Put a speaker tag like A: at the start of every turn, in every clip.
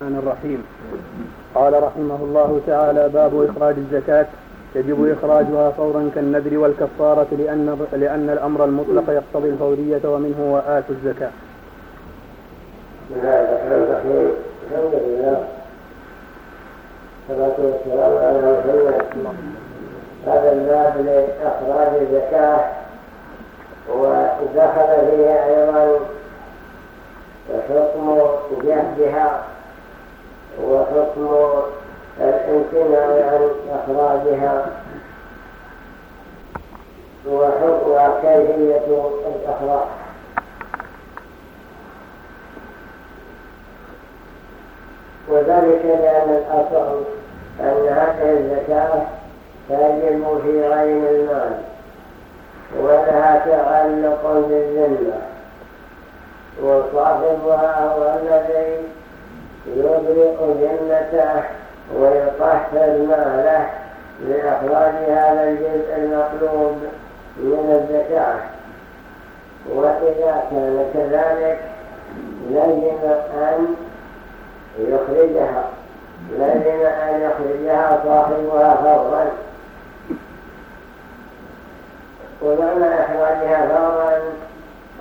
A: الرحمن الرحيم. قال رحمه الله تعالى باب إخراج الزكاة. يجب إخراجها فورا كالنذر والكفارة لأن لأن الأمر المطلق يقتضي الفورية ومنه وآتوا الزكاة.
B: بسم الله الرحمن الرحيم الحمد لله. والصلاة والسلام على محمد هذا الباب لإخراج الزكاة ودخل فيه أيضا حكم جهدها وحكم الامتناع عن إخراجها. وحكم كيفية الإخراج. وذلك لأن الأصل أن هذه الزكاة تجب في غير المال ولها تعلق بالذمة. وصاحبها هو الذي يبرئ ذمته ويطهر ماله لإخراج هذا الجزء المطلوب من الزكاة وإذا كان كذلك لزم أن يخرجها لزم أن يخرجها صاحبها فورا. ومعنى إخراجها فورا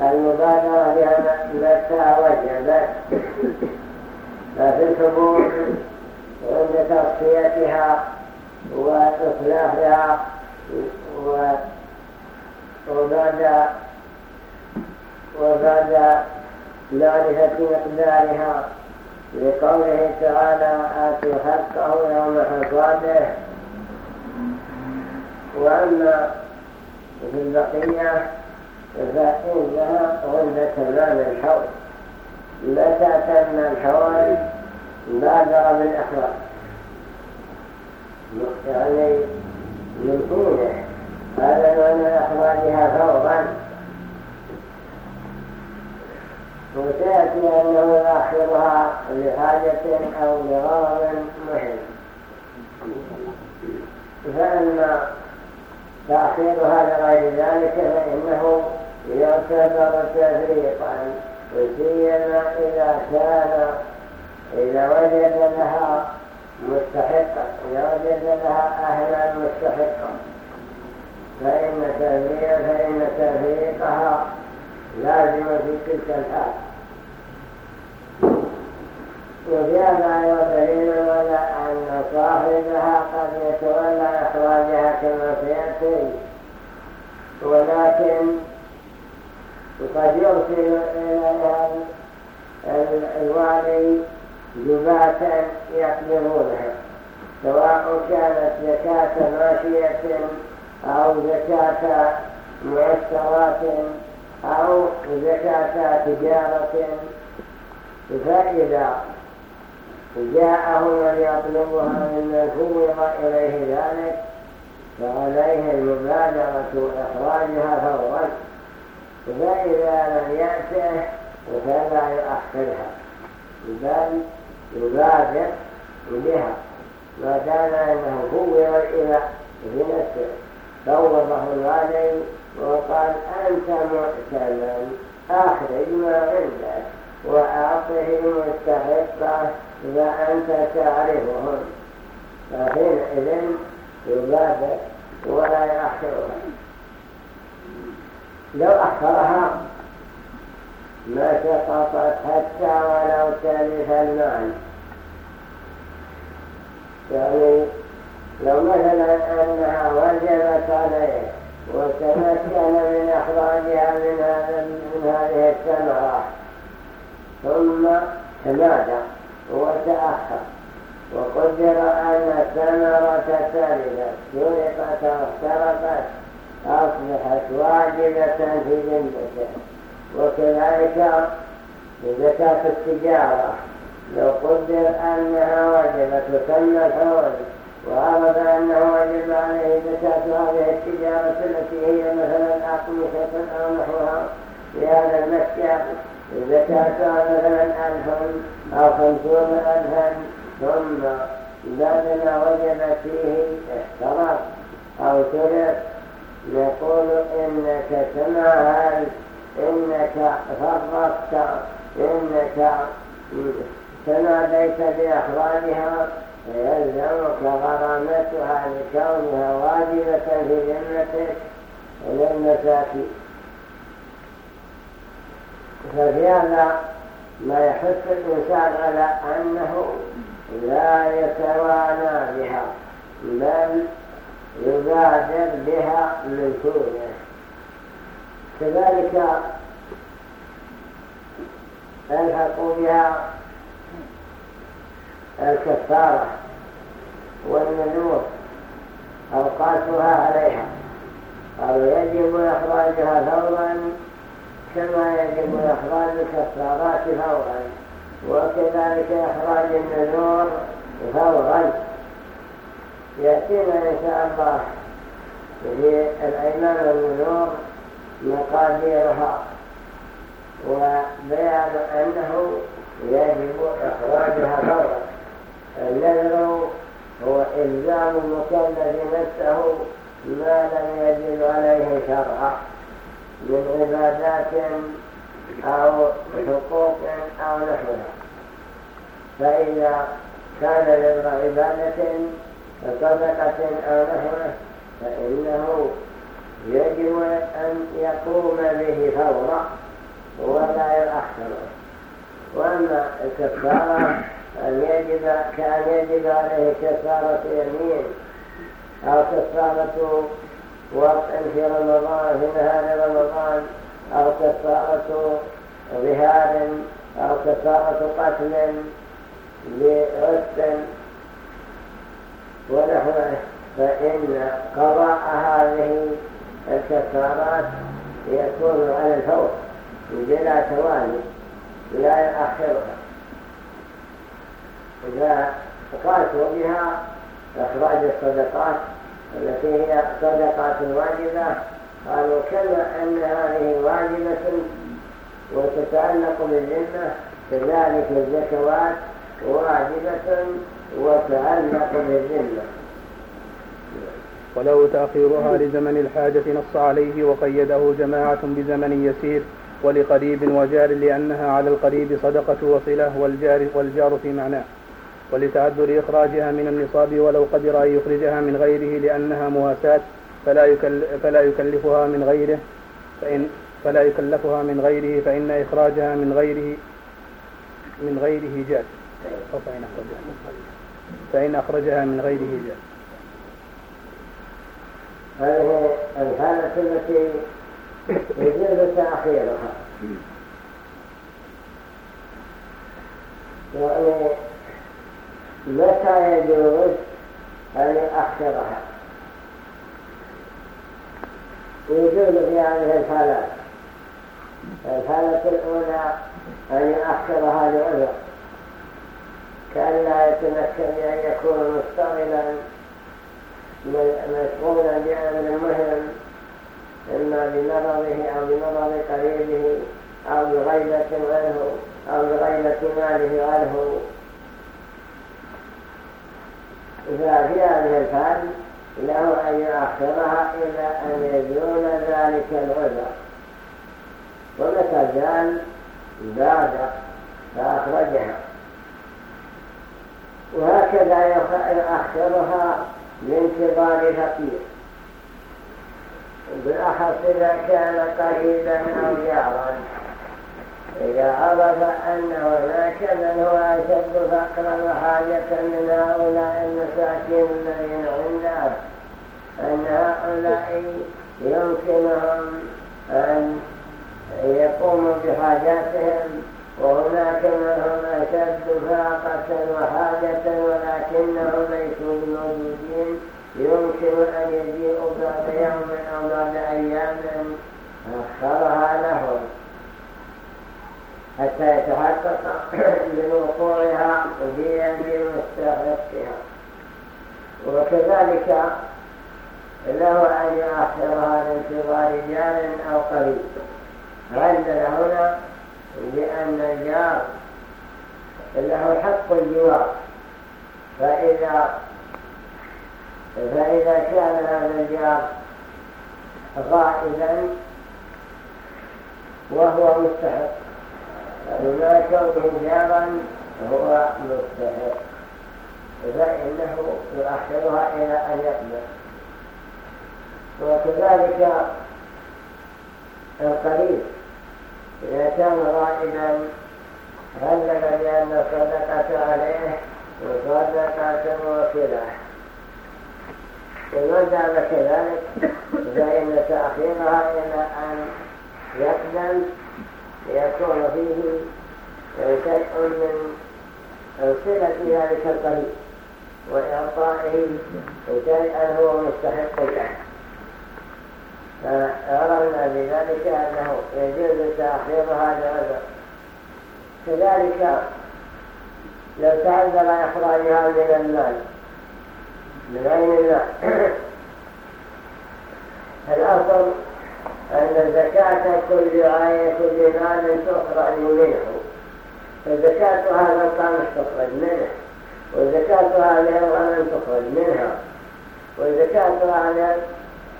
B: المبادرة بها متى وجبت. ففي الحبوب عند تصفيتها وإصلاحها وبعد وبعد معرفة مقدارها لقوله تعالى آتوا حقه يوم حصاده. وأما في البقية فإنها عند تمام الحول متى تم الحول بادر بالإخراج يعني من حينه هذا معنى إخراجها فورا وسيأتي أنه يؤخرها لحاجة أو لغرض مهم فأما تأخيرها لغير ذلك فإنه يعتبر تفريقا. وسيما إذا كان إذا وجد لها مستحقا إذا وجد لها أهلا مستحقا. فإن فإن تفريقها لازم في تلك الحال. وفي هذا أيضا دليل على أن صاحبها قد يتولى إخراجها كما سيأتي. ولكن قد يرسل إليها الوالي جباتا يقبلونها سواء كانت زكاة ماشية أو زكاة معسرات أو زكاة تجارة. فإذا جاءه من يطلبها ممن فوض إليه ذلك فعليه المبادرة وإخراجها فورا. فإذا لم يأته فلا يؤخرها. بل يبادر بها ما دام أنه فوض إلى في نفسه فوضه الوالي وقال أنت مؤتمن. أخرج ما عندك. وأعطه مستحقه فأنت تعرفهم. فحينئذ يبادر ولا يأخرها لو أخرها ما سقطت حتى ولو تلف المال يعني لو مثلا أنها وجبت عليه وتمكن من إخراجها من, هذه الثمرة ثم تمادى وتأخر وقدر أن الثمرة تلفت سرقت واخترقت أصبحت واجبة في ذمته وكذلك زكاة التجارة. لو قدر أنها وجبت وتم الحول وعرف أنه وجب عليه زكاة هذه التجارة التي هي مثلا أقمشة أو نحوها في هذا المسجد زكاتها مثلا ألف أو خمسون ألفا ثم بعد ما وجب فيه احترق أو ترك يقول إنك تماهل إنك فرطت إنك تناديت بإخراجها فيلزمك غرامتها لكونها واجبة في ذمتك للمساكين ففي هذا ما يحث الإنسان على أنه لا يتوانى بها بل يبادر بها من كونه كذلك ألحقوا بها الكفارة والنذور أوقاتها عليها. أو يجب إخراجها فورا كما يجب إخراج الكفارات فورا وكذلك إخراج النذور فورا. يأتينا إن شاء الله. في الأيمان والنذور مقاديرها. وبيان أنه يجب إخراجها فورا. النذر هو إلزام المكلف نفسه ما لم يجب عليه شرعا. من عبادات أو حقوق أو نحوها. فإذا كان نذر عبادة صدقة أو نحوه فإنه يجب أن يقوم به فورا ولا يؤخره وأما الكفارة أن يجب كان يجب عليه كفارة يمين أو كفارة وقت في رمضان في نهار رمضان أو كفارة ظهار أو كفارة قتل لغسل ونحوه فإن قضاء هذه الكفارات يكون على الفور بلا تواني لا يؤخرها. إذا قاسوا بها إخراج الصدقات التي هي صدقات واجبة. قالوا كما أن هذه واجبة؟ وتتعلق بالذمة كذلك الزكوات واجبة. وتعلق بالذمة
A: ولو تأخيرها لزمن الحاجة نص عليه وقيده جماعة بزمن يسير ولقريب وجار لأنها على القريب صدقة وصلة والجار, والجار في معناه. ولتعذر إخراجها من النصاب ولو قدر أن يخرجها من غيره لأنها مواساة فلا, فلا يكلفها من غيره فإن فلا يكلفها من غيره فإن إخراجها من غيره من غيره جاز. أو فإن أخرجها من غيره. فإن أخرجها من غيره جاز
B: هذه الحالة التي يجوز تأخيرها يعني متى يجوز أن يؤخرها؟ يجوز في هذه الحالات الحالة الأولى أن يؤخرها لعذر. كأن لا يتمكن أن يكون مشتغلا مشغولا بأمر مهم إما بمرضه أو بمرض قريبه أو بغيبة عنه أو بغيبة ماله عنه. ففي هذه الحال له أن يؤخرها إلى أن يزول ذلك العذر. ومتى زال بادر فأخرجها. وهكذا يؤخرها كبار فقير. بالأخص إذا كان قريبا أو جارا. إذا عرف أن هناك من هو أشد فقرا وحاجة من هؤلاء المساكين الذين عنده أن هؤلاء يمكنهم أن يقوموا بحاجاتهم وهناك من هم أشد فاقة وحاجة ولكنهم ليسوا بموجودين. يمكن أن يجيئوا بعد يوم أو بعد أيام أخرها لهم. حتى يتحقق من وقوعها بيد مستحقها وكذلك له أن يؤخرها لانتظار جار أو قريب عندنا هنا لأن الجار له حق الجوار. فإذا فإذا كان هذا الجار غائبا وهو مستحق. فبما كونه جارا هو مستحق. فإنه يؤخرها إلى أن يقبل. وكذلك القريب إذا كان غائبا هلل لأن الصدقة عليه وصدقة موكلة وما دام كذلك فإن تأخيرها إلى أن يقدم يكون فيه شيء من صلة ذلك القريب وإعطائه شيئا هو مستحق له. فأرمنا بذلك أنه يجوز تأخيرها لعذر كذلك لو تعذر إخراجها من المال من عين المال الأصل أن زكاة كل عين كل مال تخرج منه. فزكاة هذا القامش تخرج منه. وزكاة هذه الغنم تخرج منها. وزكاة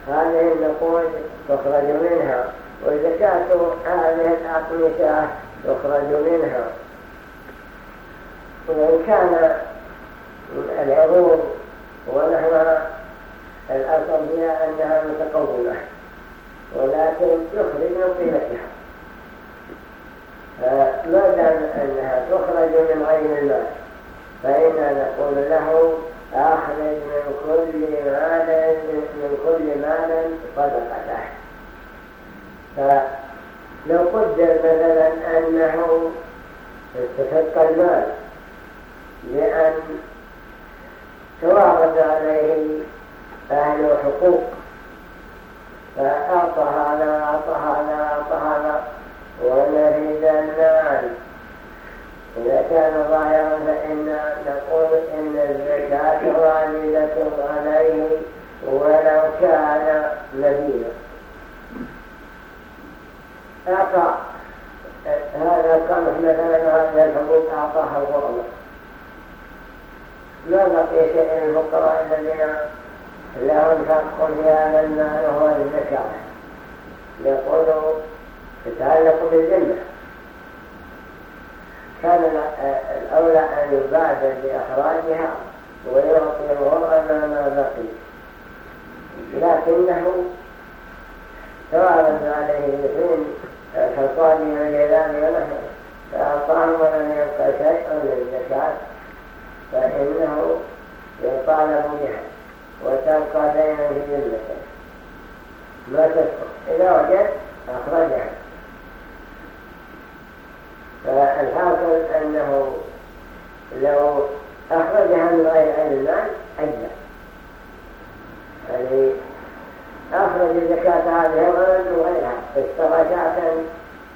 B: هذه النقود تخرج منها وزكاة هذه الأقمشة تخرج منها وإن كان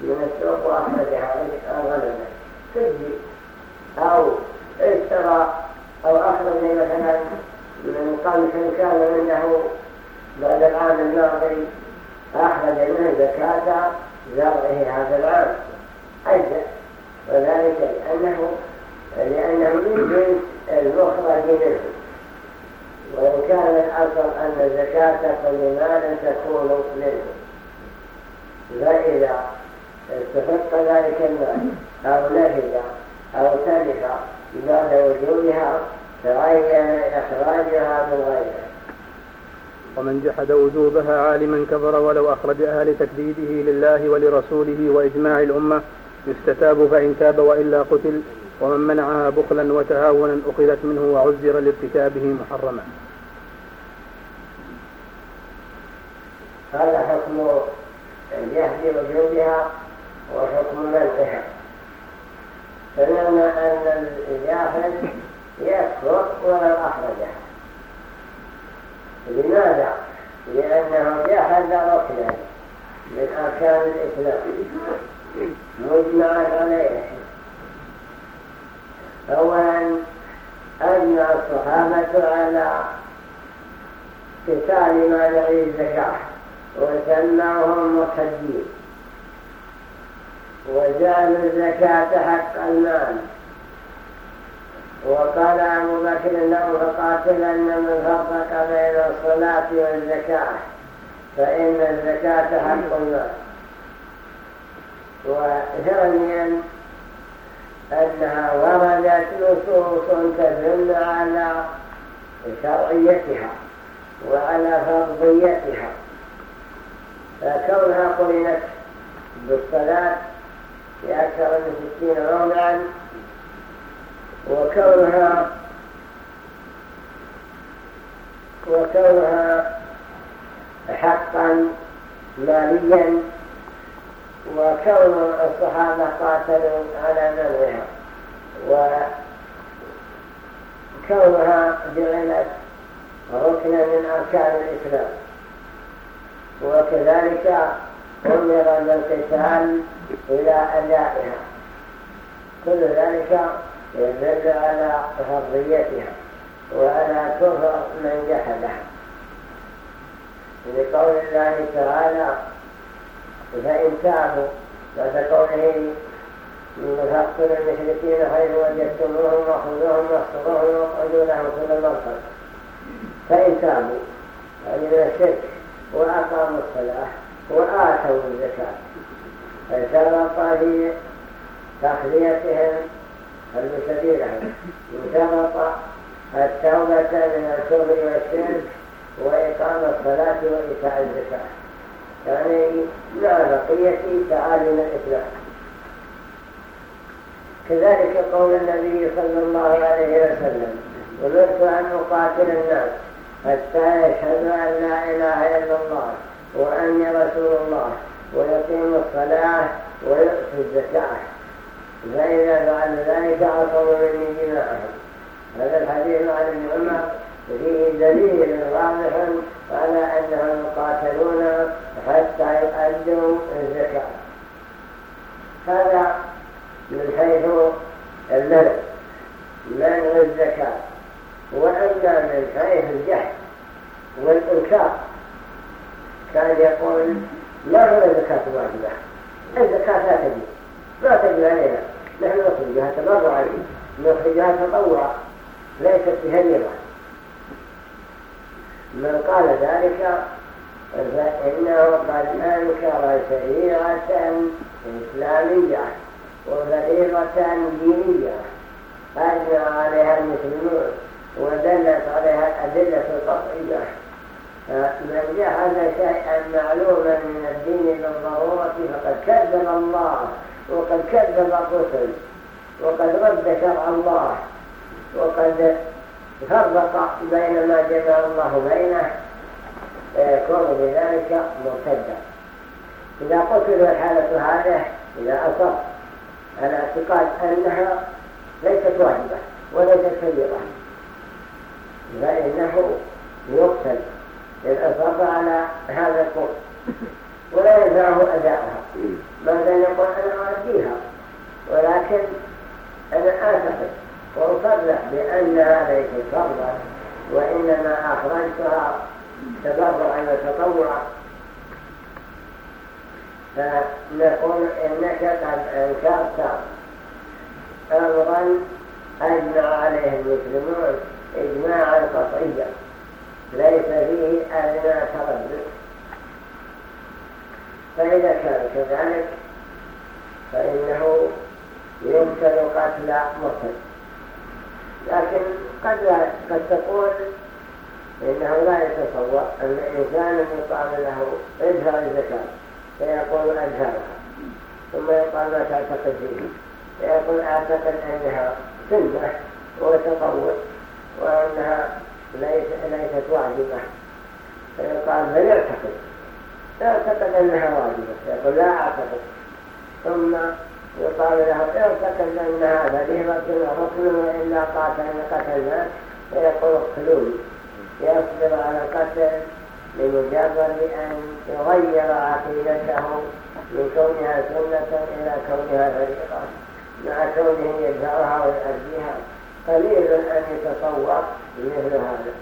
B: من السوق وأخرجها الغنم تجي أو اشترى أو أخرج مثلا من قمح كان منه بعد العام الماضي أخرج منه زكاة زرعه هذا العام. أجزاء وذلك لأنه لأنه من جنس المخرج منه. وإن كان الأصل أن زكاة كل مال تكون منه. فإذا استفق ذلك المال أو نفذ أو تلف بعد وجودها تغير إخراجها من غيرها
A: ومن جحد وجوبها عالما كفر ولو أخرجها لتكذيبه لله ولرسوله وإجماع الأمة يستتاب فإن تاب وإلا قتل ومن منعها بخلا وتهاونا أخذت منه وعزر لارتكابه محرما.
B: هذا حكم الجهد وجودها وحكم منعها فلما أن الجاهل يكفر ولو أخرجها لماذا؟ لأنه جحد ركنا من أركان الإسلام. مجمع عليه. أولا أجمع الصحابة على قتال مانع الزكاة وسماهم مرتدين وجعلوا الزكاة حق المال. وقال أبو بكر له فقاتلن من فرق بين الصلاة والزكاة فإن الزكاة حق المال. وثانيا أنها وردت نصوص تدل على شرعيتها وعلى فرضيتها. فكونها قرنت بالصلاة في أكثر من ستين موضعا وكونها وكونها حقا ماليا وكون الصحابة قاتلوا على منعها وكونها جعلت ركنا من أركان الإسلام. وكذلك أمر بالقتال إلى أدائها. كل ذلك يدل على حريتها وعلى كفر من جحدها. لقول الله تعالى فإن تابوا بعد قوله فاقتلوا المشركين حيث وجدتموهم وخذوهم واحصروهم واقعدوا لهم كل مرصد فإن تابوا يعني من الشرك وأقاموا الصلاة وآتوا الزكاة. فشرط في تخليتهم المسبيلهم شرط التوبة من الكفر والشرك وإقام الصلاة وإيتاء الزكاة. يعني مع بقية تعاليم الإسلام. كذلك قول النبي صلى الله عليه وسلم أمرت أن أقاتل الناس حتى يشهدوا أن لا إله إلا الله وأني رسول الله ويقيموا الصلاة ويؤتوا الزكاة. فإذا فعل ذلك عصموا مني دماءهم. هذا الحديث عن ابن عمر فيه دليل واضح على أنهم يقاتلون حتى يؤدوا الزكاة هذا من حيث المنع منع الزكاة وأما من حيث الجهل والإنكار كان يقول ما هو الزكاة واجبة الزكاة لا تجب ما تجب علينا نحن نخرجها تبرعا نخرجها تطوعا. ليست بهديرة من قال ذلك فإنه قد أنكر شريعة إسلامية وفريضة دينية. أجمع عليها المسلمون ودلت عليها الأدلة القطعية. من جحد شيئا معلوما من الدين بالضرورة فقد كذب الله. وقد كذب الرسل وقد رد شرع الله وقد فرق بين ما جمع الله بينه فيكون بذلك مرتدا. إذا قتلوا الحالة هذه إذا أصر على اعتقاد أنها ليست واجبة وليست كبيرة فإنه يقتل إن أصر على هذا القول ولا ينفعه أداءها ماذا يقول أنا أؤديها ولكن أنا أعتقد وأصرح بأنها ليست فرضا وإنما أخرجتها تبرعا وتطوعا. فنقول إنك قد أنكرت أمرا أجمع عليه المسلمون إجماعا قطعيا ليس فيه أدنى تردد. فإذا كان كذلك فإنه يمكن قتل مرتد لكن قد, قد تقول إنه لا يتصور أن إنسانا يقال له ادفع الزكاة فيقول أدفعها ثم يقال ما تعتقد فيه. فيقول أعتقد أنها سنة وتطور وأنها ليست واجبة. فيقال بل يعتقد. يعتقد أنها واجبة فيقول لا أعتقد ثم يقال له اعتقد أن هذا ركن ركن وإلا قاتل قتلنا فيقول اقتلوني يصبر على القتل لمجرد أن يغير عقيدته من كونها سنة إلى كونها فريقة مع كونه يدفعها ويؤديها قليل أن يتصور مثل هذا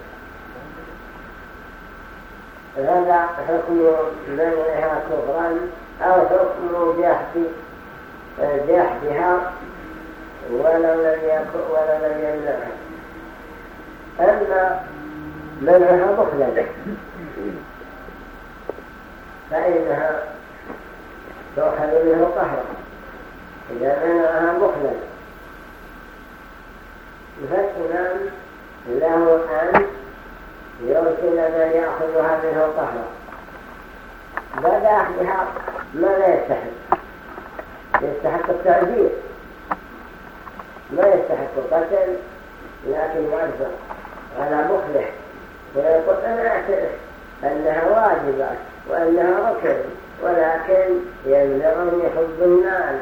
B: هذا حكم منعها كفرا أو حكم جحد جحدها ولو لم يكن ولو لم يمنعها أما منعها بخلا فإنها تؤخذ منه قهرا إذا منعها بخلا فالإمام له أن يرسل من يأخذها منه قهرا بعد أخذها ما لا يستحق. يستحق التعذير. ما يستحق القتل لكن يعذر على مخلح ويقول أنا أعترف أنها واجبة وأنها ركن ولكن يمنعني حب المال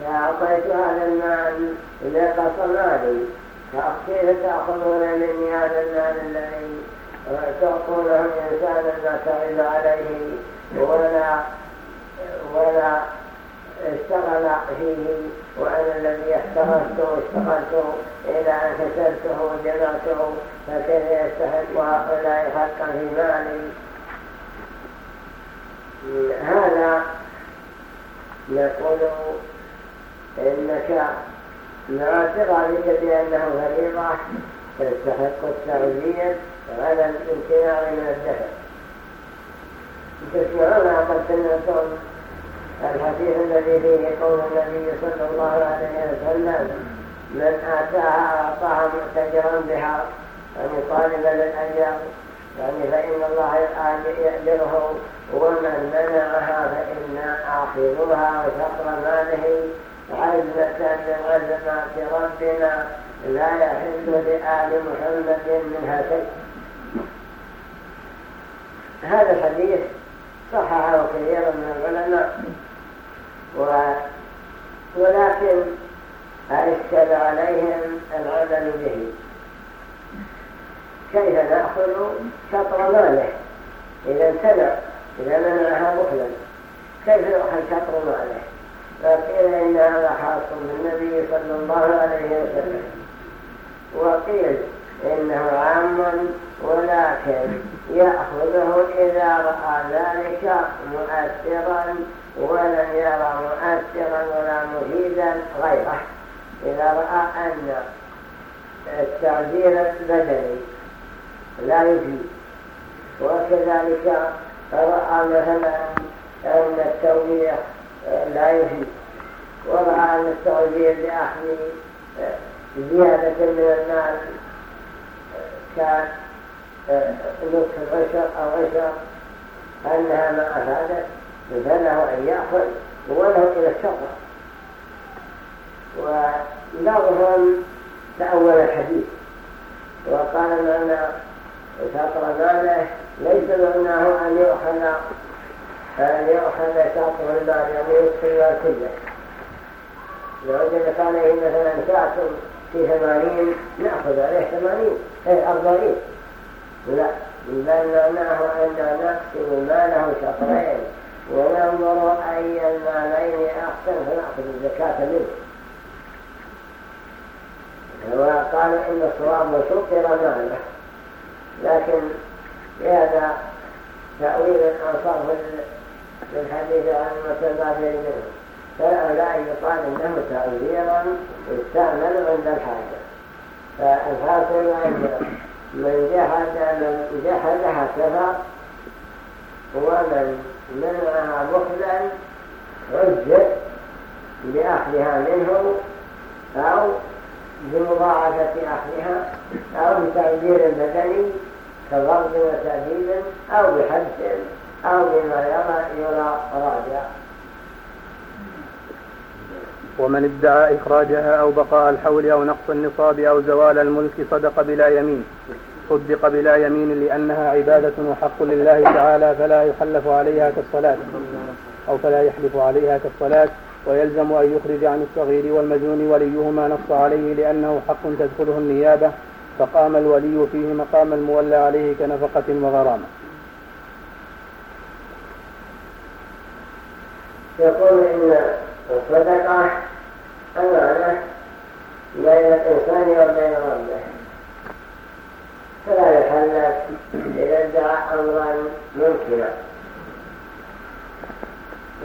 B: إذا أعطيت هذا المال نقص مالي فكيف تأخذون مني هذا المال الذي تعطونه إنسانا ما تعب عليه ولا ولا اشتغل فيه وأنا الذي احترمت واشتغلت إلى أن كسبته وجمعته فكيف يستحق هؤلاء حقا في مالي؟ هذا نقول إنك مع اعتقادك بأنه فريضة تستحق التعزية على الامتناع من الدفع تسمعون قد سمعتم الحديث الذي فيه قول النبي صلى الله عليه وسلم من آتاها أعطاها معتجرا بها يعني طالبا للأجر يعني فإن الله يأجره ومن منعها فإنا آخذها وشطر ماله عزة من عزمات ربنا لا يحل لآل محمد منها شيء. هذا الحديث صححه كثير من العلماء. ولكن أشكل عليهم العمل به. كيف نأخذ شطر ماله؟ إذا امتنع إذا منعها بخلا كيف نأخذ شطر ماله؟ فقيل إن هذا خاص بالنبي صلى الله عليه وسلم. وقيل إنه عام ولكن يأخذه إذا رأى ذلك مؤثرا ولم يرى مؤثرا ولا مفيدا غيره. إذا رأى أن التعبير البدني لا يفيد وكذلك رأى مثلا أن التوبيخ لا يفيد ورأى أن التعبير بأخذ زيادة من المال كان نصف عشر أو عشر أنها ما أفادت فله أن يأخذ وله إلى الشرع وبعضهم تأول الحديث وقال معنى شطر ماله ليس معناه أن يؤخذ أن يؤخذ شطر المال يعني يدخل كله لو وجدت عليه مثلا شاة في ثمانين نأخذ عليه ثمانين أي أربعين. لا. بل معناه أن نقسم ماله شطرين. وننظر أي المالين أحسن فنأخذ الزكاة منه؟ وقال إن الصواب شطر ماله. لكن بهذا تأويل الأنصار في الحديث عن المتبادل منه. فلا يقال إنه تأويرا يستعمل عند الحاجة. فالحاصل أن من جحد من جحدها كفر ومن منعها بخلا عجب بأخذها منه أو بمضاعفة أخذها أو بتعبير بدني كضرب وتأديب أو بحبس أو بما يرى يرى راجع.
A: ومن ادعى إخراجها أو بقاء الحول أو نقص النصاب أو زوال الملك صدق بلا يمين. صدق بلا يمين لأنها عبادة وحق لله تعالى فلا يحلف عليها كالصلاة. أو فلا يحلف عليها كالصلاة. ويلزم أن يخرج عن الصغير والمجنون وليهما نص عليه لأنه حق تدخله النيابة. فقام الولي فيه مقام المولى عليه كنفقة وغرامة.
B: يقول إن الصدقة أمانة بين الإنسان وبين ربه. فلا يحلف إذا ادعى أمرا ممكنا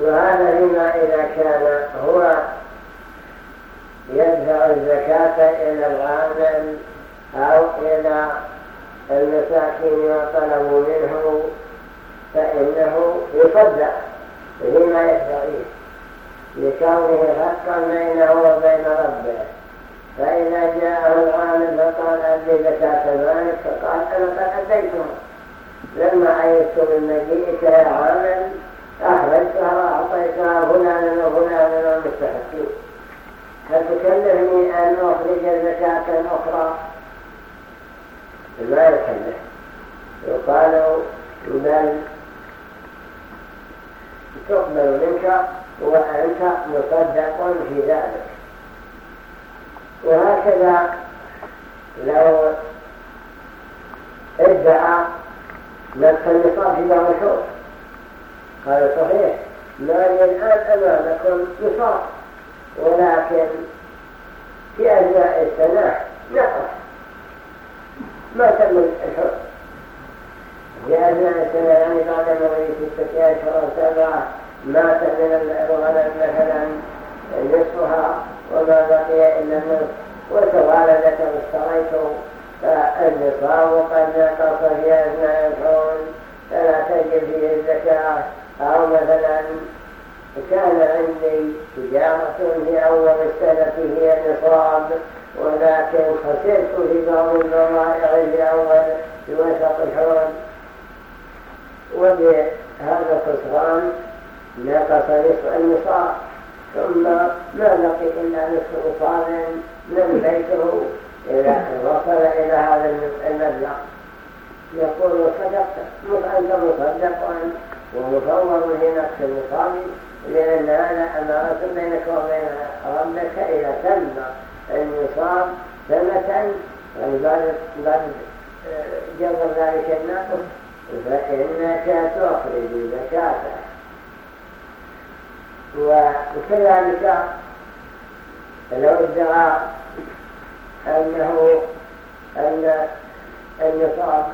B: وهذا فيما إذا كان هو يدفع الزكاة إلى العامل أو إلى المساكين وطلبوا منه فإنه يصدق فيما يدعيه لكونه حقا بينه وبين ربه. فإذا جاءه العامل فقال أدي زكاة مالك فقال أنا قد أديتها. لما عيشت من مجيئك يا عامل أخرجتها وأعطيتها فلانا وفلانا والمستحقين هل تكلفني أن أخرج زكاة أخرى ما يكلف يقال بل تقبل منك وأنت مصدق في ذلك. وهكذا لو ادعى نفس النصاب في بعض قال صحيح مالي الآن أمامكم نصاب ولكن في أثناء السنة نقص ما تم الحر في أثناء السنة يعني بعد مريض ستة أشهر سبعة مات من الغنم مثلا نصفها. وما بقي إلا النصف وتوالدت اشتريت فالنصاب قد نقص في أثناء الحول فلا تجب فيه الزكاة أو مثلا. كان عندي تجارة في أول السنة هي النصاب ولكن خسرت في بعض البضائع في أول في وسط الحول وبهذا الخسران نقص نصف النصاب. ثم ما بقي إلا نصف نصاب من بيته إذا وصل إلى هذا المبلغ. يقول صدقت أنت مصدق ومفوض في نفس النصاب لأن هذا أمارة بينك وبين ربك إذا تم النصاب سنة. بعد جبر ذلك النقص فإنك تخرج زكاته وكذلك لو ادعى أنه أن النصاب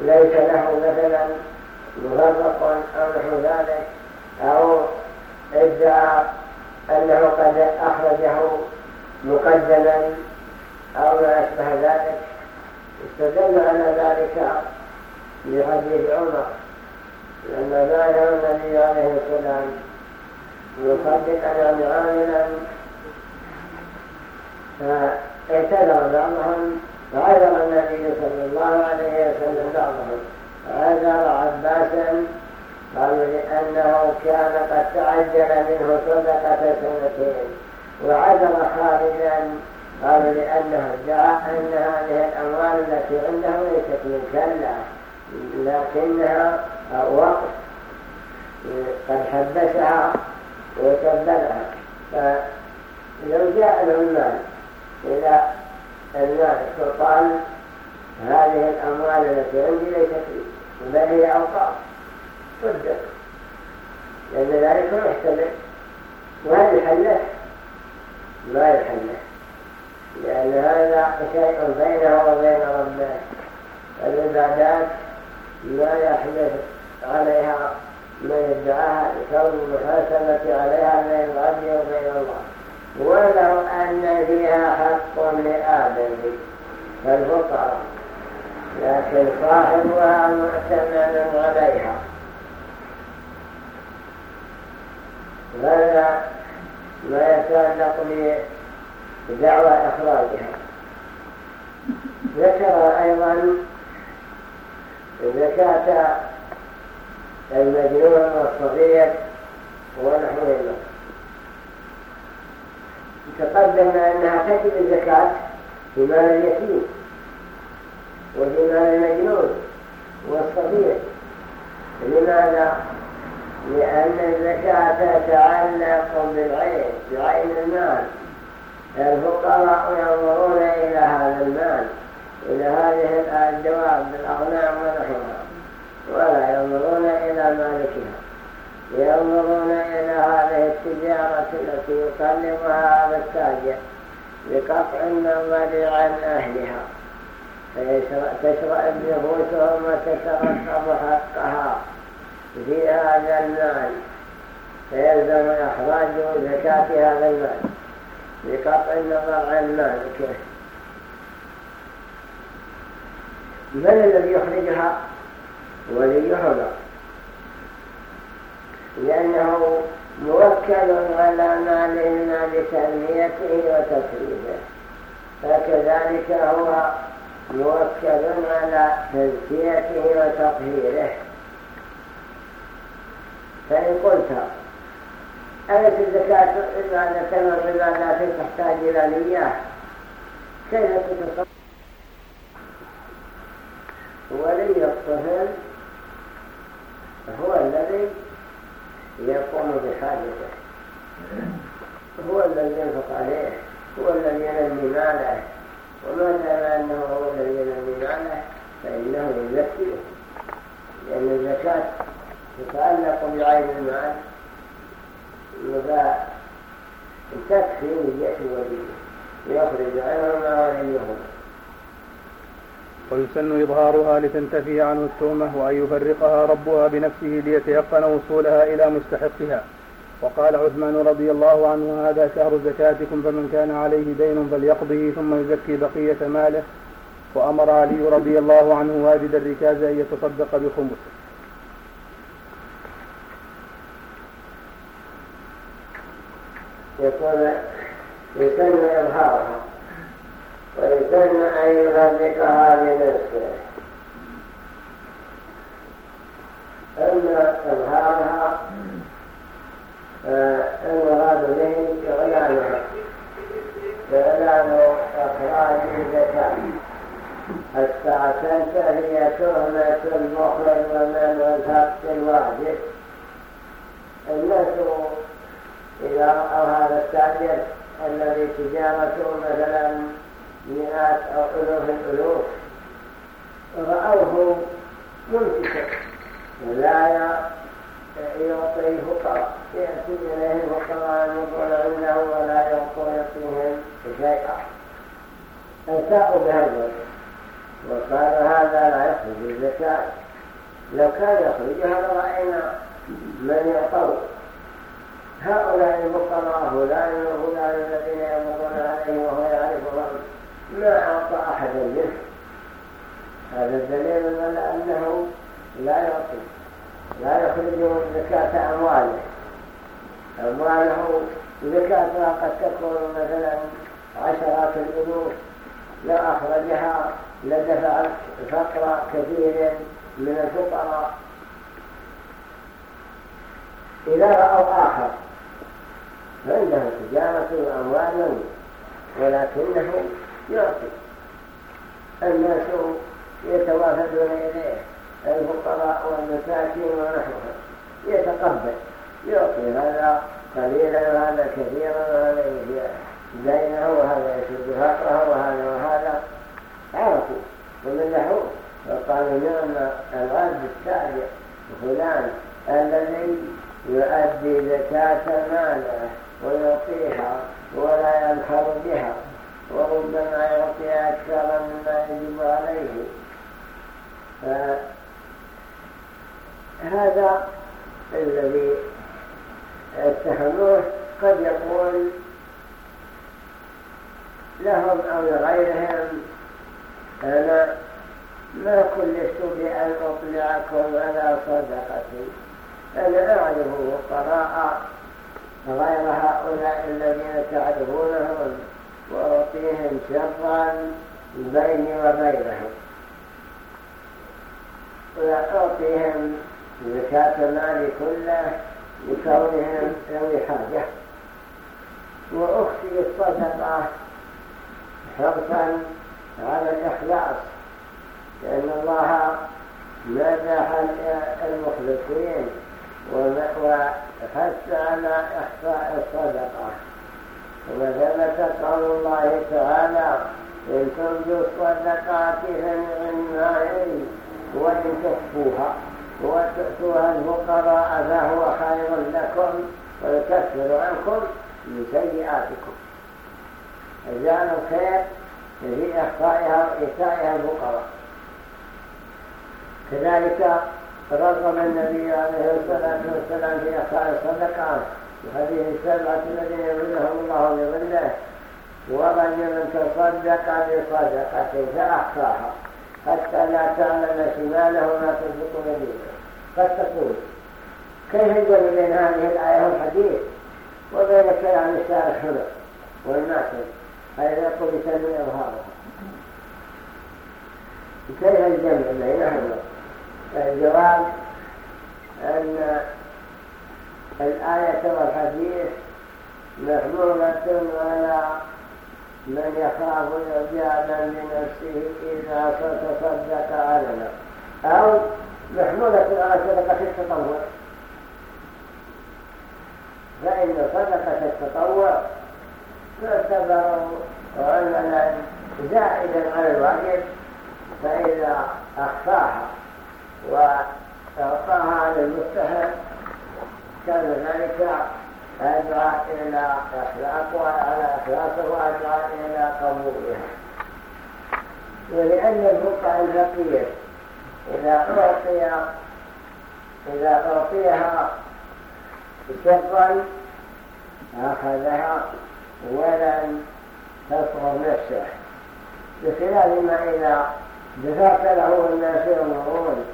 B: ليس له مثلا مفرق أو نحو ذلك أو ادعى أنه قد أخرجه مقدما أو ما أشبه ذلك استدل على ذلك بحديث عمر. لما بايع النبي عليه السلام مصدقا عاملا فاعتذر بعضهم فعذر النبي صلى الله عليه وسلم بعضهم. عذر عباسا قالوا لأنه كان قد تعجل منه صدقة سنتين. وعذر خالدا قالوا لأنه ادعى أن هذه الأموال التي عنده ليست من كلا لكنها وقت قد حبسها وكبلها فلو جاء له المال إلى المال وقال هذه الأموال التي عندي ليست لي بل هي أوقاف. صدق. لأن ذلك محتمل وهل يحلف؟ لا يحلف. لأن هذا شيء بينه وبين ربه. العبادات لا يحلف عليها من يدعاها لكون المحاسبة عليها بين العبد وبين الله. ولو أن فيها حق لآدم فالفقراء لكن صاحبها معتمد عليها. هذا ما يتعلق بدعوى إخراجها. ذكر أيضا زكاة المجنون والصغير ونحوهما تقدم أنها تجب الزكاة في مال اليتيم وفي مال المجنون والصغير. لماذا؟ لأن الزكاة تتعلق بالعين بعين المال. الفقراء ينظرون إلى هذا المال. إلى هذه الدواب بالأغنام ونحوها ولا ينظرون إلى مالكها. ينظرون إلى هذه التجارة التي يقلبها هذا التاجر بقطع النظر عن أهلها. تشرأ نفوسهم وتترقب حقها في هذا المال. فيلزم إخراج زكاة هذا المال بقطع النظر عن مالكه من الذي يخرجها ولي حضر لأنه موكل على مالهما بتنميته وتفريده فكذلك هو موكل على تزكيته وتطهيره. فإن قلت ألت الزكاة عبادة من عبادات تحتاج إلى نية؟ كيف تتصرف؟ الطفل هو الذي يقوم بحاجته هو الذي ينفق عليه هو الذي ينمي ماله وما دام أنه هو الذي ينمي ماله فإنه يزكيه لأن الزكاة تتعلق بعين المال فتكفي نية وليه يخرج عنهما وليهما
A: ويسن إظهارها لتنتفي عنه التهمة وأن يفرقها ربها بنفسه ليتيقن وصولها إلى مستحقها. وقال عثمان رضي الله عنه هذا شهر زكاتكم فمن كان عليه دين فليقضه ثم يزكي بقية ماله. وأمر علي رضي الله عنه واجد الركاز أن يتصدق بخمس
B: يكون يسن إظهارها ويسن أن يغرقها بنفسه أما إظهارها المراد به إعلانها إعلان إخراج الزكاة. حتى تنتهي تهمة المخرج ومن الحق الواجب. الناس إذا رأوا هذا التاجر الذي تجارته مثلا مئات أو ألوف الألوف رأوه ممسكا لا يعطي فقراء يأتي إليه الفقراء يقول عنده ولا يعطيهم شيئا. أساءوا بهذا. وقالوا هذا لا يخرج الزكاة لو كان يخرجها لرأينا من يعطوا هؤلاء الفقراء وفلان الذين يمرون عليه وهو يعرفهم ما أعطى أحدا منه هذا الدليل على أنه لا يعطي لا يخرج زكاة أمواله. أمواله زكاتها قد تكون مثلا عشرات الألوف لو أخرجها لدفع فقر كثير من الفقراء. إذا رأوا آخر فعنده تجارة وأموال ولكنه يعطي. الناس يتوافدون إليه الفقراء والمساكين ونحوها يتقبل يعطي هذا قليلا وهذا كثيرا وهذا دينه وهذا يشد فقره وهذا وهذا. عرفوا ومن نحوه وقالوا نعم الغد التاجر فلان الذي يؤدي زكاة ماله ويعطيها ولا ينخر بها. وربما يعطي أكثر مما يجب عليه. هذا الذي اتهموه قد يقول لهم أو لغيرهم أنا ما كلفت بأن أطلعكم على صدقتي. أنا أعرف فقراء غير هؤلاء الذين تعرفونهم. وأعطيهم شرا بيني وبينهم وأعطيهم زكاة المال كله لكونهم ذوي حاجة وأخفي الصدقة حرصا على الإخلاص لأن الله مدح المخلصين وحث على إحصاء الصدقة. وثبت قول الله تعالى إن ترجوا الصدقات فنعم هي وإن تخفوها وتؤتوها الفقراء فهو خير لكم ويكفر عنكم من سيئاتكم جعل الخير في إخفائها وإيتائها الفقراء كذلك رغب النبي عليه الصلاة والسلام في إخفاء الصدقات وحديث السبعة الذين يظلهم الله بظله ورجل تصدق بصدقة فأخفاها حتى لا تعلم شماله ما تنفق يمينه. قد تقول كيف يجب بين هذه الآية والحديث؟ وبين كلام الشارح هنا والناصر حيث يقول بسبب إظهارها. كيف الجمع بينهما؟ الجواب أن الآية والحديث محمولة على من يخاف إعجابا لنفسه إذا تصدق علنا أو محمولة على صدقة التطوع. فإن صدقة التطوع تعتبر عملا زائدا على الواجب فإذا أخفاها وأعطاها على المستحق كان ذلك أدعى إلى إخلاق على إخلاقه وأدعى إلى قبولها ولأن الرقع الفقير إذا أعطي إذا أعطيها شرا أخذها ولم تصغر نفسه. بخلاف ما إذا دفعت له الناس ينظرون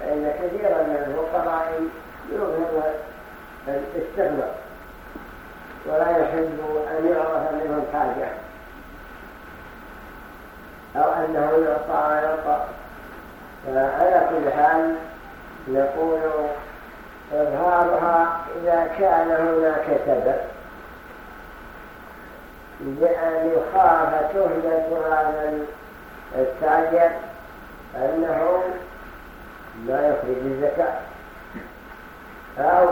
B: فإن كثيرا من الفقراء يظهر الاستغنى ولا يحب أن يعرف منهم حاجة. أو أنه يعطى ويعطى فعلى كل حال نقول إظهارها إذا كان هناك سبب بأن يخاف تهمة هذا التاجر أنه لا يخرج الزكاة. أو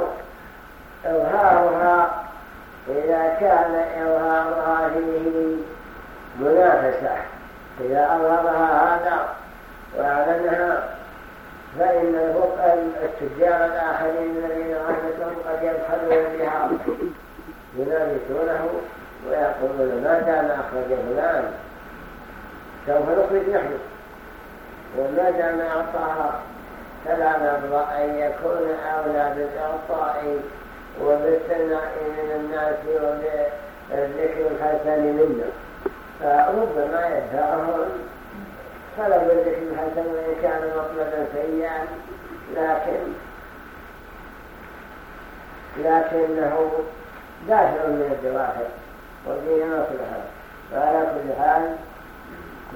B: إظهارها إذا كان إظهارها فيه منافسة. إذا أظهرها هذا وأعلنها فإن التجار الآخرين الذين عادتهم قد يدخلون بها. ينافسونه ويقولون ما دام أخرج فلان سوف نخرج نحن. وما دام أعطاها فلا نرضى أن يكون أولى بالإعطاء وبالثناء من الناس وبالذكر الحسن منا فربما يدفعهم طلب الذكر الحسن وإن كان مطلبا سيئا لكن لكنه دافع من الدواخل وفيه مصلحة وعلى كل حال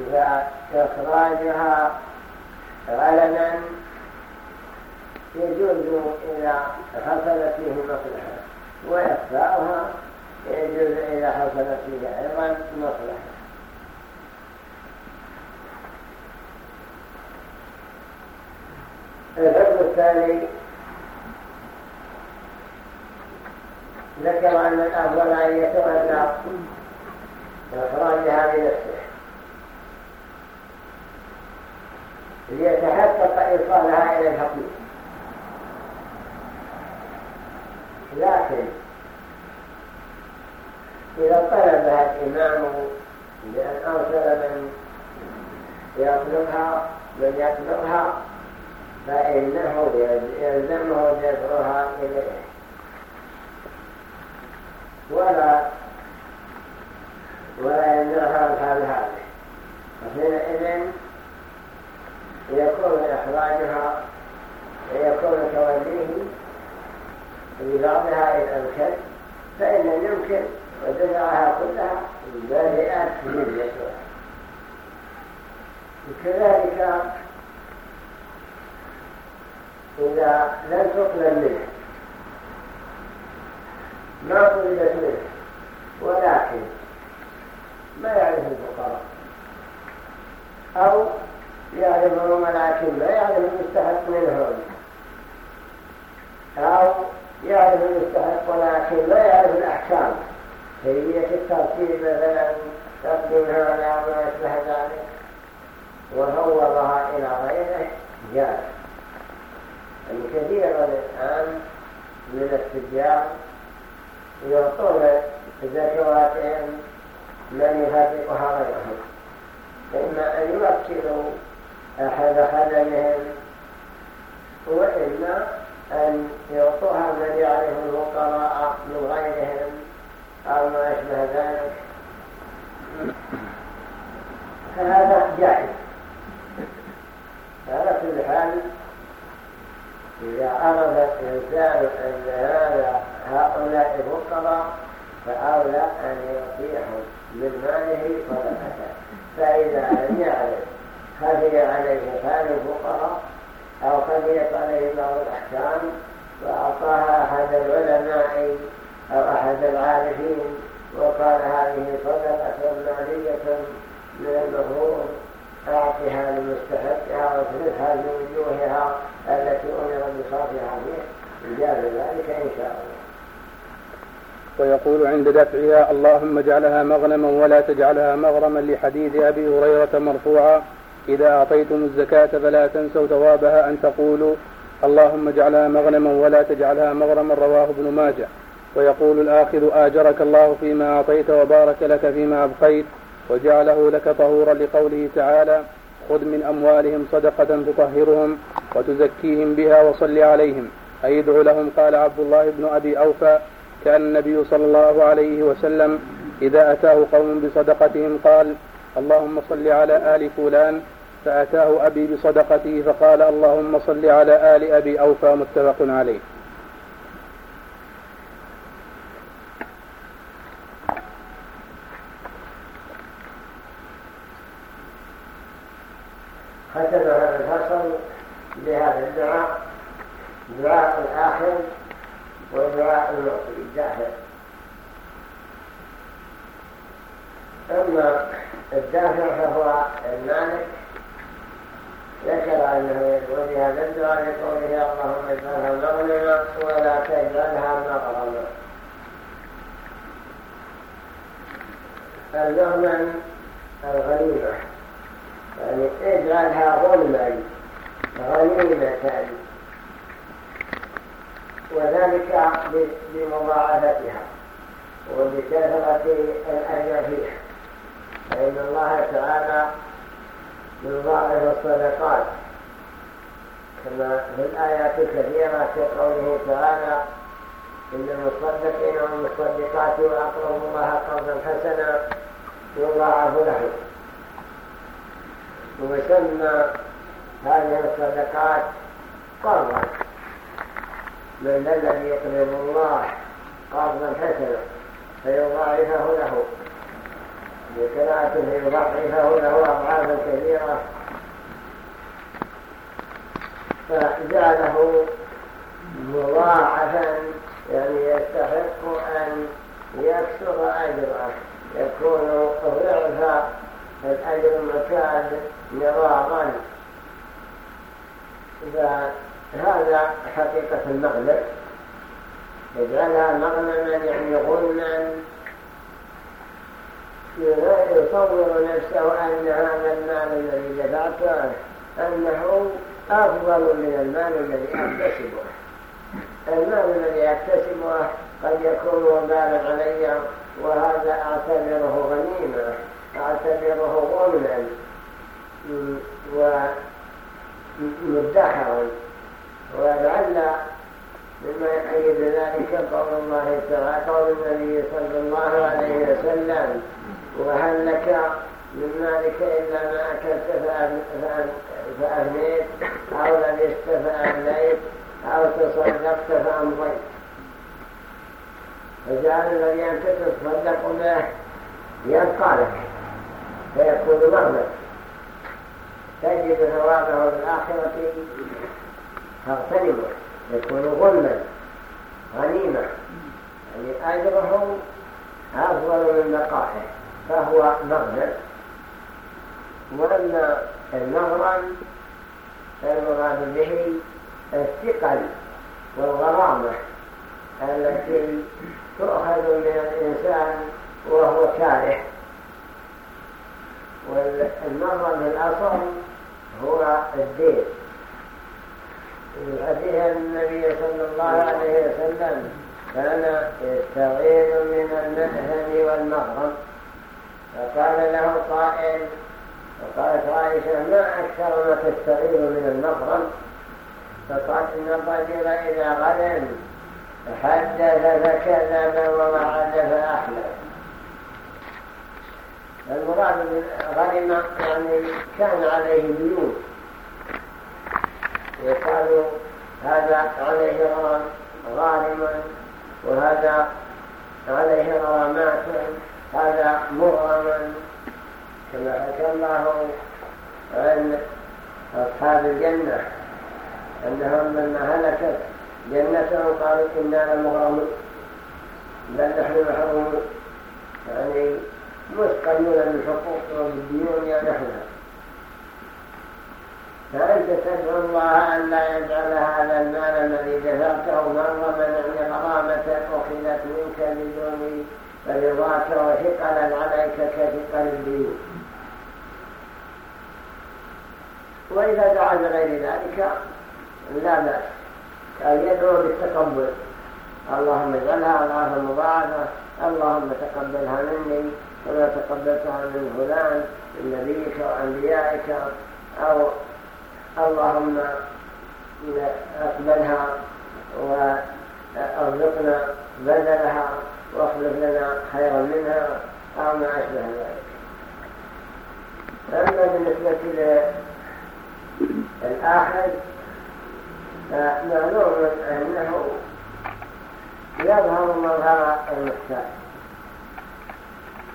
B: إذا إخراجها علنا يجوز إذا حصلت فيه مصلحة وإخفاؤها يجوز إذا حصلت فيه أيضا مصلحة. الحكم الثاني ذكر أن الأفضل أن يتولى إخراجها بنفسه ليتحقق إيصالها إلى الحقيقة. لكن إذا طلبها الإمام بأن أرسل من يطلبها من يطلبها فإنه يلزمه دفعها إليه. ولا ولا يمنعها الحال هذه وحينئذ يكون إخراجها ويكون توليه ببعضها إن أمكن فإن يمكن ودفعها كلها بدأت نيتها وكذلك إذا لم تقبل منه ما قبلت منه ولكن ما يعرف الفقراء. أو يعرفهم ولكن ما يعرف المستحق منهم. أو يعرف المستحق ولكن لا يعرف الأحكام. كيفية الترتيب مثلا تقديمها على ما يشبه ذلك؟ وفوضها إلى غيره؟ جاء كثيرا الآن من التجار يعطون زكواتهم من يفرقها غيرهم. إما أن يوكلوا أحد خدمهم وإما أن يعطوها من يعرف الفقراء من غيرهم. أو ما يشبه ذلك. فهذا جائز. على كل حال إذا عرف الإنسان أن هذا هؤلاء فقراء فأولى أن يطيحوا من ماله صدقة فإذا لم يعرف خفي عليه حال الفقراء أو خفيت عليه بعض الأحكام وأعطاها أحد العلماء أو أحد العارفين وقال هذه صدقة مالية من المفروض أعطها لمستحقها وأصرفها لوجوهها التي أمر بصرفها فيه جاز ذلك إن شاء الله.
A: ويقول عند دفعها اللهم اجعلها مغنما ولا تجعلها مغرما لحديث أبي هريرة مرفوعا. إذا أعطيتم الزكاة فلا تنسوا ثوابها أن تقولوا اللهم اجعلها مغنما ولا تجعلها مغرما رواه ابن ماجه. ويقول الآخذ آجرك الله فيما أعطيت وبارك لك فيما أبقيت وجعله لك طهورا لقوله تعالى خذ من أموالهم صدقة تطهرهم وتزكيهم بها وصل عليهم. أي ادع لهم قال عبد الله بن أبي أوفى كان النبي صلى الله عليه وسلم إذا أتاه قوم بصدقتهم قال اللهم صل على آل فلان فأتاه أبي بصدقته فقال اللهم صل على آل أبي أوفى متفق عليه.
B: ختم بهذا الدعاء دعاء الآخر ودعاء أما الدافع فهو المالك ذكر أنه يدعو بهذا الدعاء لقوله اللهم اجعلها مغنما ولا تجعلها مغرما المغنم الغنيمة. يعني اجعلها غنما غنيمة. وذلك بمضاعفتها وبكثرة الأجر فيها. فإن الله تعالى يضاعف الصدقات كما في الآيات الكثيرة في قوله تعالى إن المصدقين والمصدقات وأقرضوا الله قرضا حسنا يضاعف لهم وسمى هذه الصدقات قرضا. من الذي يقرض الله قرضا حسنا فيضاعفه له. بقراءة فيضاعفه له أضعافا كثيرة فجعله مضاعفا يعني يستحق أن يكسر أجره. يكون ضعف الأجر المكان نظاما فهذا حقيقة المغلب يجعلها مغنما يعني غنما يصور نفسه أن هذا المال الذي دفعته أنه أفضل من المال الذي أكتسبه المال الذي أكتسبه قد يكون وبالا علي وهذا أعتبره غنيمة أعتبره غنما ومدخرا ولعل مما يؤيد ذلك قول الله تعالى قول النبي صلى الله عليه وسلم. وهل لك من مالك إلا ما أكلت فأهنيت أو لبست فأهليت أو تصدقت فأمضيت. فجعل الذي أنت تصدق به يبقى لك فيكون مغنى تجد ثوابه في الآخرة تغتنمه يكون غنما غنيمة يعني أجره أفضل من بقائه. فهو مغنم وأن المغرم المراد به الثقل والغرامة التي تؤخذ من الإنسان وهو كاره. والمغرم الأصل هو الدين. حديث النبي صلى الله عليه وسلم كان يستغيث من المأثم والمغرم فقال له قائل وقالت عائشة ما أكثر ما تستغيث من المغرم؟ فقال إن الرجل إذا غنم حدث فكذب ووعد فأحلف. المراد غنم يعني كان عليه ديون يقال هذا عليه غارم وهذا عليه غرامات. هذا مغرم كما حكى الله عن أصحاب الجنة أنهم لما هلكت جنتهم قالوا إنا لمغرمون بل نحن محرومون. يعني مثقلون بالحقوق وبالديون يا نحن. فأنت تدعو الله أن لا يجعل هذا المال الذي دفعته مرة من غرامة أخذت منك بدون رضاك وثقلا عليك كثقل الديون وإذا دعا بغير ذلك لا بأس. أن يدعو بالتقبل. اللهم اجعلها أضعافا مضاعفة. اللهم تقبلها مني. كما تقبلتها من فلان من نبيك وأنبيائك أو اللهم أقبلها وأرزقنا بدلها واخلف لنا خيرا منها أو ما أشبه ذلك. أما بالنسبة للآخر فمعلوم أنه يظهر مظهر المحتاج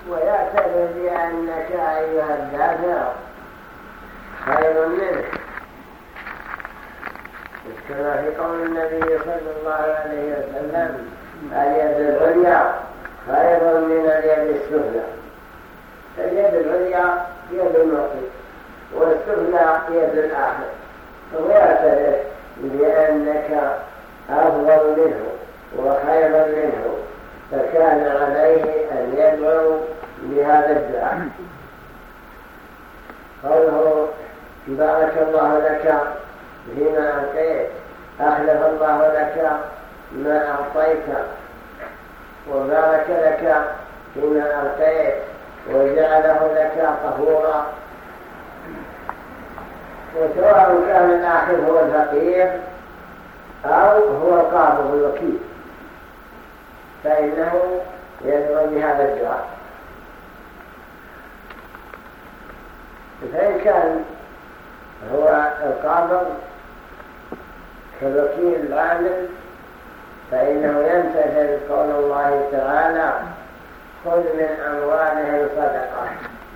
B: ويعتبر بأنك أيها الدافع خير منه. كما في قول النبي صلى الله عليه وسلم اليد العليا خير من اليد السفلى. اليد العليا يد المعطي والسفلى يد الآخر. ويعترف بأنك أفضل منه وخير منه فكان عليه أن يدعو بهذا الدعاء. قوله بارك الله لك فيما أعطيت أخلف الله لك ما أعطيت وبارك لك فيما أعطيت وجعله لك طهورا. وسواء كان الآخر هو الفقير أو هو القابض الوكيل. فإنه يدعو بهذا الدعاء. فإن كان هو القابض كالوكيل العامل فإنه يمتثل قول الله تعالى خذ من أموالهم صدقة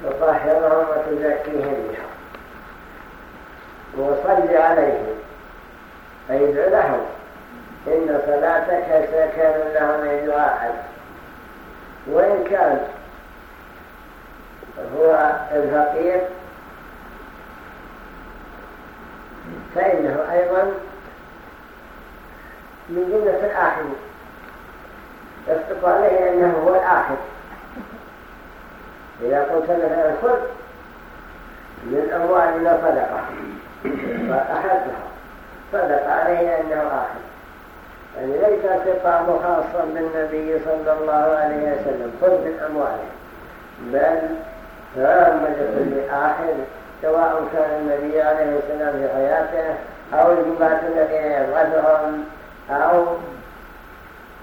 B: تطهرهم وتزكيهم. بها وصل عليهم أي ادع لهم إن صلاتك سكن لهم دعاء وإن كان هو الفقير فإنه أيضا من جملة الآخرين يصدق عليه أنه هو الآخر. إذا قلت مثلا خذ من أموالنا صدقة. فأحدها صدق عليه أنه آخر. يعني ليس خطاب خاصا بالنبي صلى الله عليه وسلم خذ من أمواله. بل عام لكل آخر سواء كان النبي عليه السلام في حياته أو الجماعة الذين يبغثهم أو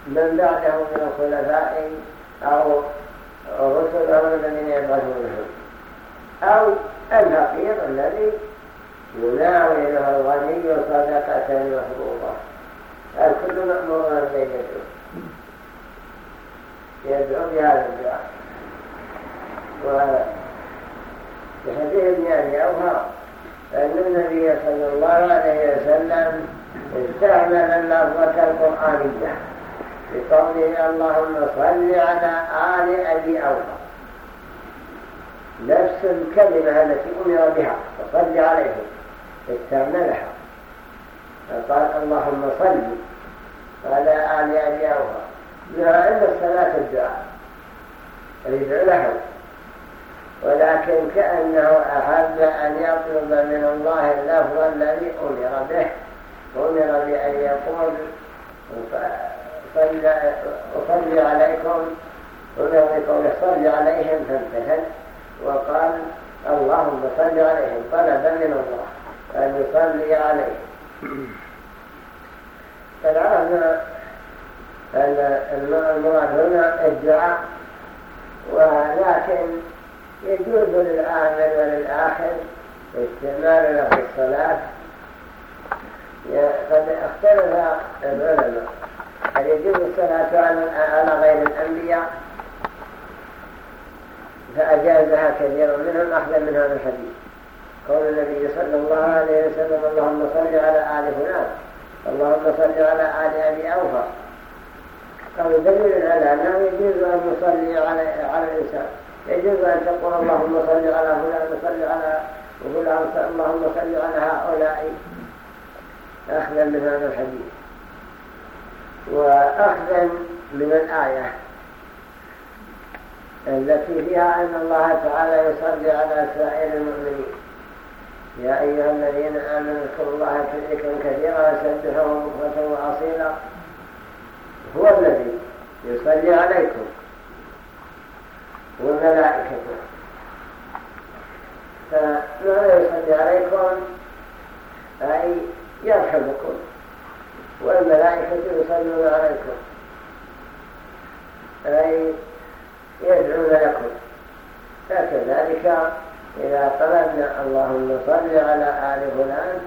B: من بعده من الخلفاء أو رسلهم الذين يبغثونهم أو الفقير الذي يناوله الغني صدقة مفروضة الكل مأمور أن يدعو بهذا الدعاء وفي حديث ابن أبي أوهى أن النبي صلى الله عليه وسلم استعمل اللفظة القرآنية بقوله اللهم صل على آل أبي أوفى نفس الكلمة التي أمر بها وصل عليهم استعملها. فقال اللهم صل على آل أبي أوفى مع أن الصلاة الدعاء يدعو لهم ولكن كأنه أحب أن يطلب من الله اللفظ الذي أمر به. أمر بأن يقول أصلي عليكم. أمر بقول صلي عليهم فامتثل وقال اللهم صل عليهم طلبا من الله. أن يصلي عليهم. أن المراد هنا الدعاء. ولكن يجوز للآمن وللآخر استعمال له الصلاة. قد أختلف العلماء. هل يجوز الصلاة على غير الأنبياء؟ فأجازها كثير منهم أخذا من هذا الحديث قول النبي صلى الله عليه وسلم اللهم صل على آل فلان اللهم صل على آل أبي أوفى. قالوا دليل على أنه يجوز أن نصلي على على الإنسان. يجوز أن تقول اللهم صل على فلان وصل على وفلان اللهم صل على هؤلاء. أخذا من هذا الحديث. وأخذا من الآية التي فيها أن الله تعالى يصلي على سائر المؤمنين. يا أيها الذين آمنوا اذكروا الله ذكرا كثيرا وسبحوه بكرة وأصيلا. هو الذي يصلي عليكم والملائكة. فماذا يصلي عليكم؟ يرحمكم والملائكة يصلون عليكم. أي يدعون لكم. فكذلك إذا طلبنا اللهم صل على آل فلان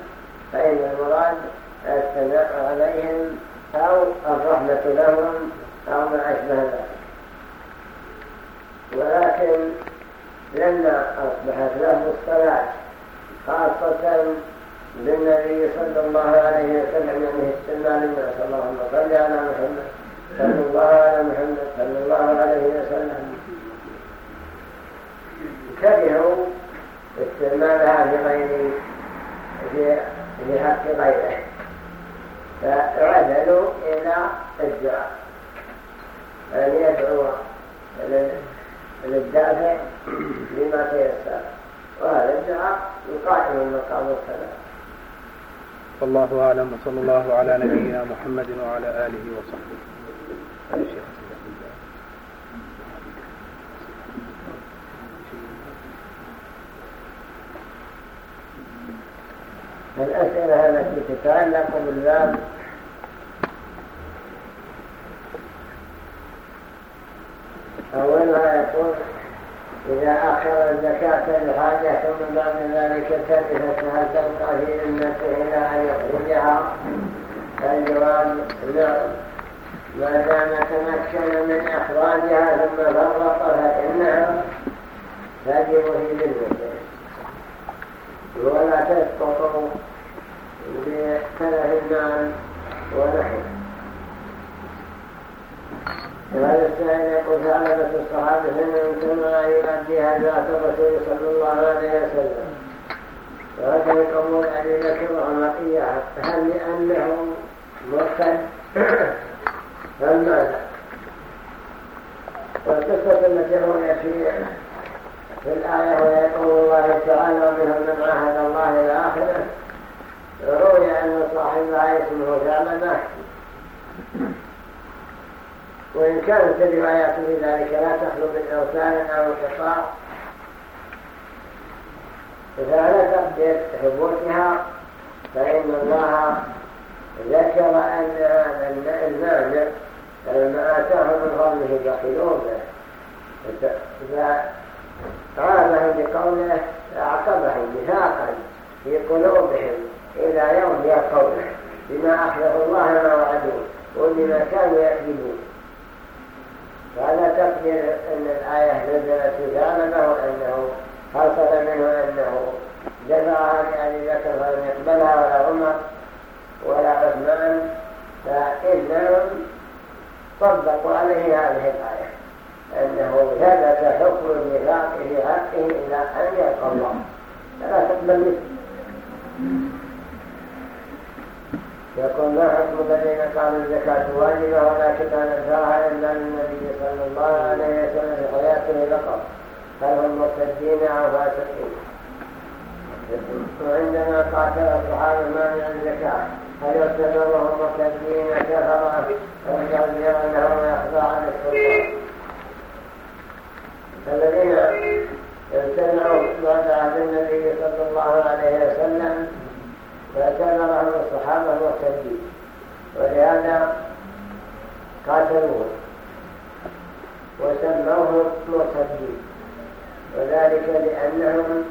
B: فإن المراد الثناء عليهم أو الرحمة لهم أو ما أشبه ذلك. ولكن لما أصبحت له الصلاة خاصة بالنبي صلى الله عليه وسلم يعني استماع للناس اللهم صل على محمد. صلى الله على محمد. صلى الله عليه وسلم. كرهوا استعمالها في غير في, حق غيره. فعدلوا إلى الدعاء. أن يدعو للدافع لما تيسر. وهذا الدعاء يقائم مقام الصلاة
A: والله أعلم وصلى الله على نبينا محمد وعلى آله وصحبه.
B: الأسئلة التي تتعلق بالباب أولها يقول إذا أخر الزكاة لحاجة ثم بعد ذلك تلفت هل تبقى في ذمته إلى أن يخرجها؟ الجواب نعم ما دام تمكن من إخراجها ثم فرط فإنها تجب في ذمته ولا تسقط بتلف المال ونحوه هذا السائل يقول ثعلبة الصحابة من كما يؤدي هذا الرسول صلى الله عليه وسلم وهذا يقول أبي بكر وعمر إياه هل لأنه مرتد فماذا والقصة التي روي في الآية ويقول الله تعالى منهم من عاهد الله إلى آخره روي أن صاحبها اسمه ثعلبة وإن كانت الروايات في ذلك لا تخلو من أوثان أو انقطاع فعلى تقدير ثبوتها فإن الله ذكر أن المانع لما آتاه من فضله بخلوا به فعابهم بقوله أعقبهم نفاقا في قلوبهم إلى يوم يلقونه بما أخلفوا الله ما وعدوه وبما كانوا يكذبون. وهذا تقدير أن الآية نزلت له أنه حصل منه أنه دفعها لأبي بكر فلم يقبلها ولا عمر ولا عثمان فإنهم طبقوا عليه هذه الآية أنه ثبت حكم النفاق في حقه إلى أن يلقى الله فلا تقبل مثل يقول ما حكم الذين قالوا الزكاة واجبة ولكن أدفعها إلا للنبي صلى الله عليه وسلم في حياته فقط. هل هم مرتدين أو فاسقين؟ وعندما قاتل الصحابة مانع الزكاة هل يعتبرهم مرتدين كفرة ويجعل أنهم يخضع عن السلطان الذين مرتدين ولهذا قاتلوه. وسموه مرتدين وذلك لأنهم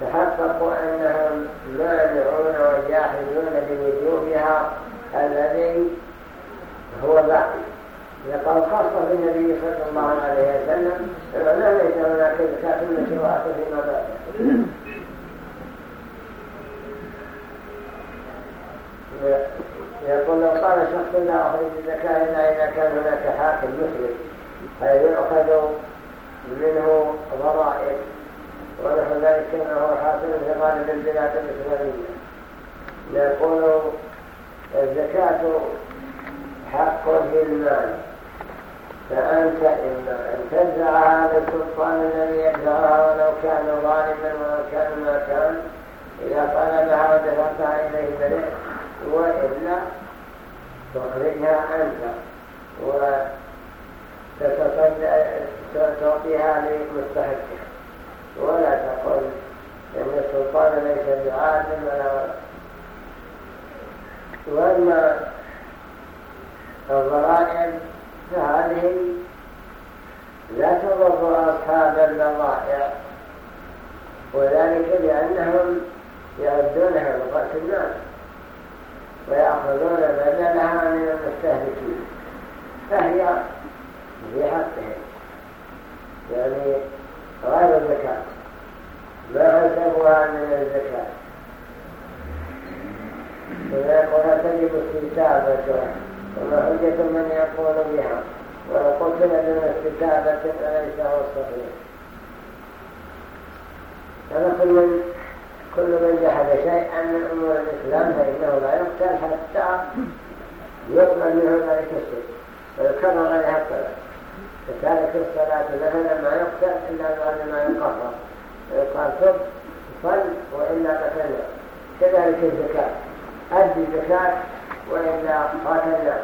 B: تحققوا أنهم مانعون وجاحدون بوجوبها الذي هو باقي لقد خص النبي صلى الله عليه وسلم لا ليس هناك زكاة المشروعات فيما بعد يقول لو قال شخص لا أخرج الزكاة إلا إذا كان هناك حاكم مسلم فيؤخذ منه ضرائب ونحو ذلك كما هو حاصل في غالب البلاد الإسلامية نقول الزكاة حق في المال فأنت إما أن تدفعها للسلطان الذي يدفعها ولو كان ظالما ولو كان ما كان إذا طلبها ودفعتها إليه بريء وإلا تخرجها أنت وتعطيها لمستحقها ولا تقل إن السلطان ليس بعادل ولا وأما الضرائب فهذه لا تضر أصحاب البضائع. وذلك لأنهم يعدونها لغة الناس. ويأخذون بدلها من المستهلكين. فهي في حقهم يعني غير الزكاة. ما حسبها من الزكاة. ويقول تجب استجابة وما حجة من يقول بها. قلت لنا استجابة فليس هو الصحيح. من كل من جحد شيئا من أمور الإسلام فإنه لا يقتل حتى يقبل منه ذلك الشيء. ويكرر عليها الصلاه كذلك الصلاة مثلا ما يقتل إلا بعد ما يقرر ويقال تب صل وإلا قتلنا كذلك الزكاة. أدي الزكاة وإلا قاتلنا.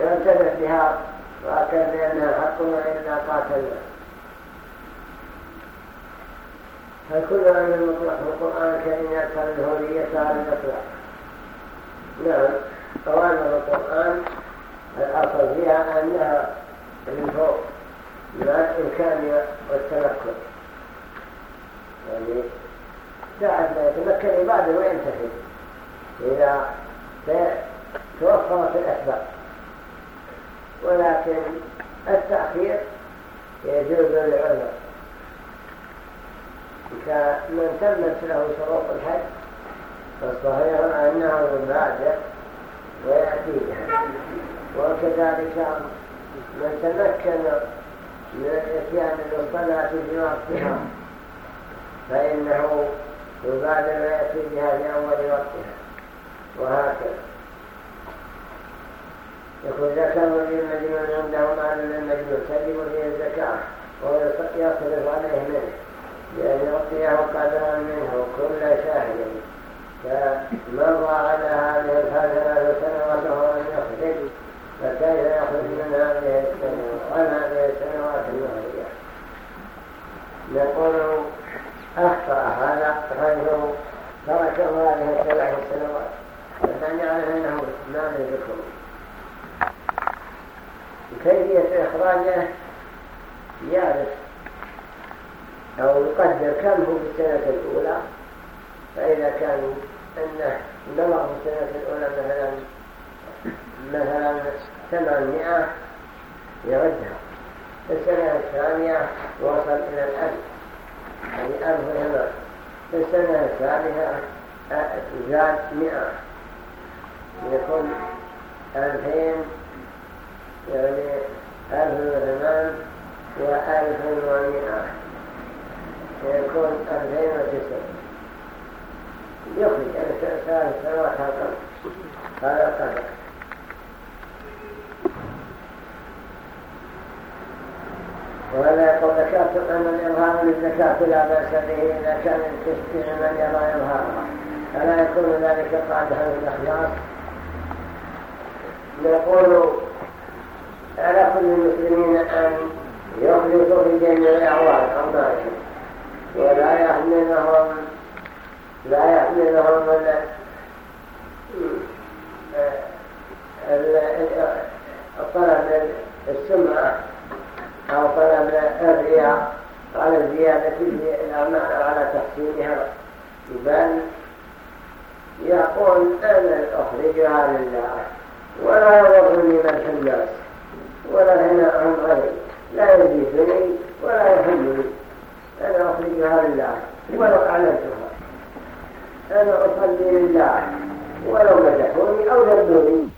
B: ينتبه بها وأكل بأنها حق وإلا قاتلنا. فكل أمر مطلق في القرآن الكريم يدخل الهولية على الإطلاق نعم أوامر القرآن الأصل فيها أنها من فوق مع الإمكان والتمكن. يعني ساعة ما يتمكن عباده وينتهي إذا توفرت الأسباب. ولكن التأخير يجوز للعذر كمن تمت له شروط الحج فالصحيح أنه يبادر ويأتي بها وكذلك من تمكن من الإتيان بالصلاة في وقتها فإنه يبادر ويأتي بها في أول وقتها. وهكذا. كان ولي المجنون عنده مال للمجنون تجب فيه الزكاة ويصرف عليه منه. بأن يعطيه قدرا منه كل شهر فمضى على هذه الحسنة سنوات وهو يخرج فكيف يخرج من هذه السنوات؟ عن هذه السنوات المهرية نقول أخطأ هذا حيث ترك هذه الثلاث سنوات. فمن يعرف أنه ما ذكر كيفية إخراجه؟ يعرف أو يقدر. كم هو في السنة الأولى فإذا كان أنه بلغ في السنة الأولى مثلا مثلا ثمانمائة يردها في السنة الثانية وصل إلى الألف. يعني ألف هنا. في السنة الثالثة زاد مئة. يكون ألفين يعني ألف وثمان وألف ومئة. يكون ألفين وتسعين يخرج ثلاث سنوات هذا. القدر وهذا يقول ذكرت أن الإظهار للزكاة لا بأس به إذا كان تستطيع من يرى إظهارها فلا يكون ذلك قادحا الإخلاص نقول على كل المسلمين أن يخلصوا في جميع أعوال أعمالهم. ولا يحملهم لا يحملهم طلب السمعة أو طلب الرياء على الزيادة في الأعمال على تحسينها. بل يقول أنا أخرجها لله ولا يضرني مدح الناس ولا ثناء عن غيري لا يزيدني ولا يحلني أنا أخرجها لله ولو أعلنتها أنا أصلي لله ولو مدحوني أو ذبوني